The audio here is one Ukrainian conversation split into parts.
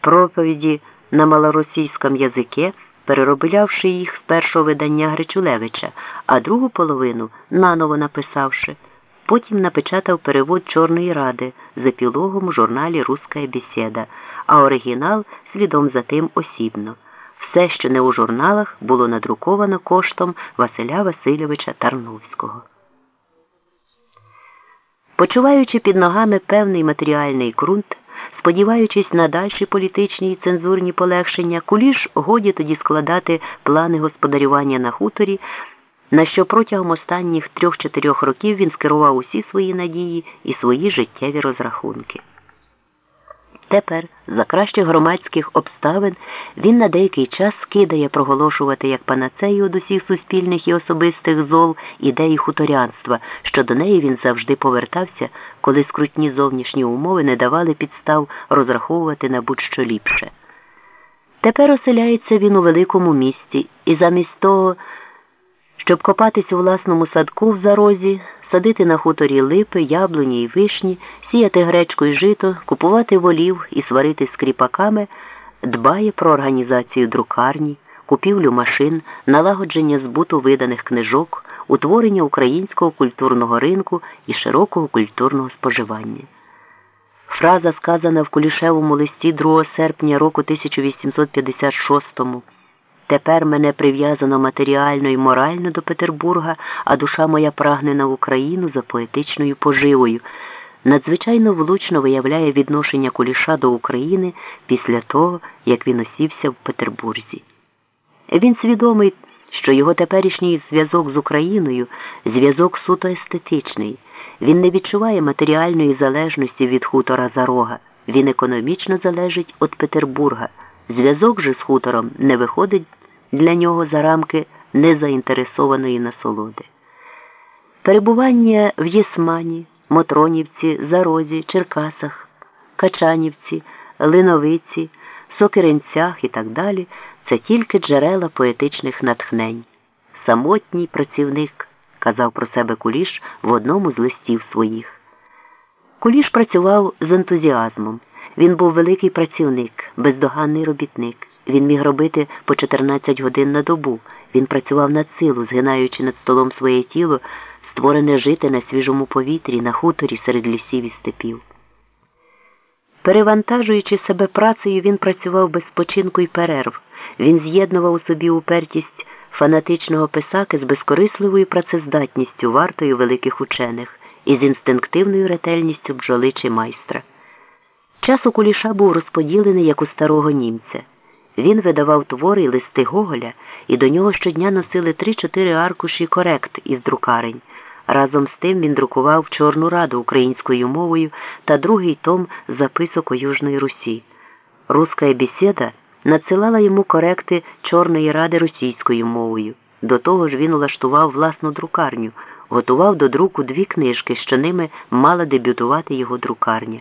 проповіді на малоросійському язикі, перероблявши їх з першого видання Гречулевича, а другу половину наново написавши. Потім напечатав перевод Чорної Ради з епілогом у журналі Руська бесіда, а оригінал слідом за тим осібно. Все, що не у журналах, було надруковано коштом Василя Васильовича Тарновського. Почуваючи під ногами певний матеріальний ґрунт, сподіваючись на дальші політичні і цензурні полегшення, куліш годі тоді складати плани господарювання на хуторі, на що протягом останніх трьох-чотирьох років він скерував усі свої надії і свої життєві розрахунки. Тепер, за кращих громадських обставин, він на деякий час скидає проголошувати як панацею од усіх суспільних і особистих зол ідеї хуторянства, що до неї він завжди повертався, коли скрутні зовнішні умови не давали підстав розраховувати на будь-що ліпше. Тепер оселяється він у великому місті і замість того, щоб копатись у власному садку в зарозі, садити на хуторі липи, яблуні й вишні, сіяти гречку й жито, купувати волів і сварити з кріпаками, дбає про організацію друкарні, купівлю машин, налагодження збуту виданих книжок, утворення українського культурного ринку і широкого культурного споживання. Фраза, сказана в Кулішевому листі 2 серпня року 1856 Тепер мене прив'язано матеріально і морально до Петербурга, а душа моя прагне на Україну за поетичною поживою. Надзвичайно влучно виявляє відношення Куліша до України після того, як він осівся в Петербурзі. Він свідомий, що його теперішній зв'язок з Україною зв'язок суто естетичний. Він не відчуває матеріальної залежності від хутора Зарога. Він економічно залежить від Петербурга. Зв'язок же з хутором не виходить для нього за рамки незаінтересованої насолоди. Перебування в Єсмані, Мотронівці, Зарозі, Черкасах, Качанівці, Линовиці, Сокиринцях і так далі це тільки джерела поетичних натхнень. Самотній працівник, казав про себе Куліш в одному з листів своїх. Куліш працював з ентузіазмом. Він був великий працівник, бездоганний робітник. Він міг робити по 14 годин на добу. Він працював над силу, згинаючи над столом своє тіло, створене жити на свіжому повітрі, на хуторі серед лісів і степів. Перевантажуючи себе працею, він працював без спочинку і перерв. Він з'єднував у собі упертість фанатичного писаки з безкорисливою працездатністю вартою великих учених і з інстинктивною ретельністю бджоли чи майстра. Час у куліша був розподілений як у старого німця. Він видавав твори й листи Гоголя, і до нього щодня носили три-чотири аркуші корект із друкарень. Разом з тим він друкував Чорну раду українською мовою та другий том записок у Южної Русі. Руська бесіда надсилала йому коректи Чорної ради російською мовою. До того ж він улаштував власну друкарню, готував до друку дві книжки, що ними мала дебютувати його друкарня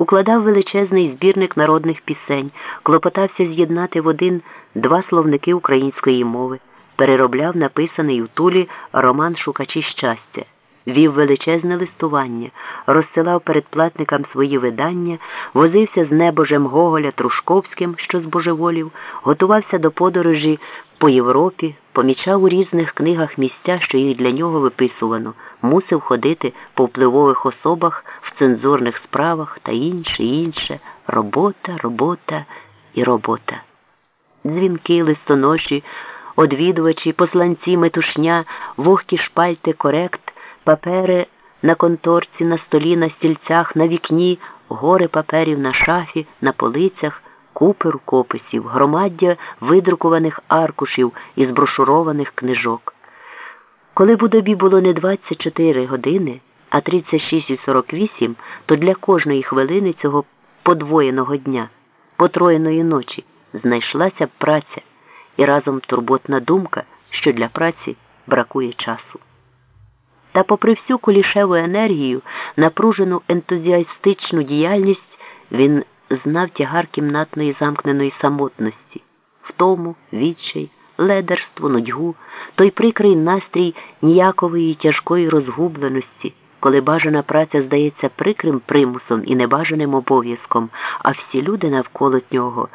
укладав величезний збірник народних пісень, клопотався з'єднати в один два словники української мови, переробляв написаний у тулі роман Шукачі щастя, вів величезне листування, розсилав передплатникам свої видання, возився з небожем Гоголя Трушковським, що збожеволів, готувався до подорожі по Європі, помічав у різних книгах місця, що їх для нього виписувано, мусив ходити по впливових особах в цензурних справах та інше, інше. Робота, робота і робота. Дзвінки, листоноші, одвідувачі, посланці, метушня, вогкі шпальти, корект, папери на конторці, на столі, на стільцях, на вікні, гори паперів на шафі, на полицях купи рукописів, громаддя видрукуваних аркушів і зброшурованих книжок. Коли в удобі було не 24 години, а 36,48, то для кожної хвилини цього подвоєного дня, потроєної ночі знайшлася праця і разом турботна думка, що для праці бракує часу. Та, попри всю кулішеву енергію, напружену ентузіастичну діяльність, він знав тягар кімнатної замкненої самотності, втому, відчай, ледерство, нудьгу, той прикрий настрій ніякової тяжкої розгубленості, коли бажана праця здається прикрим примусом і небажаним обов'язком, а всі люди навколо нього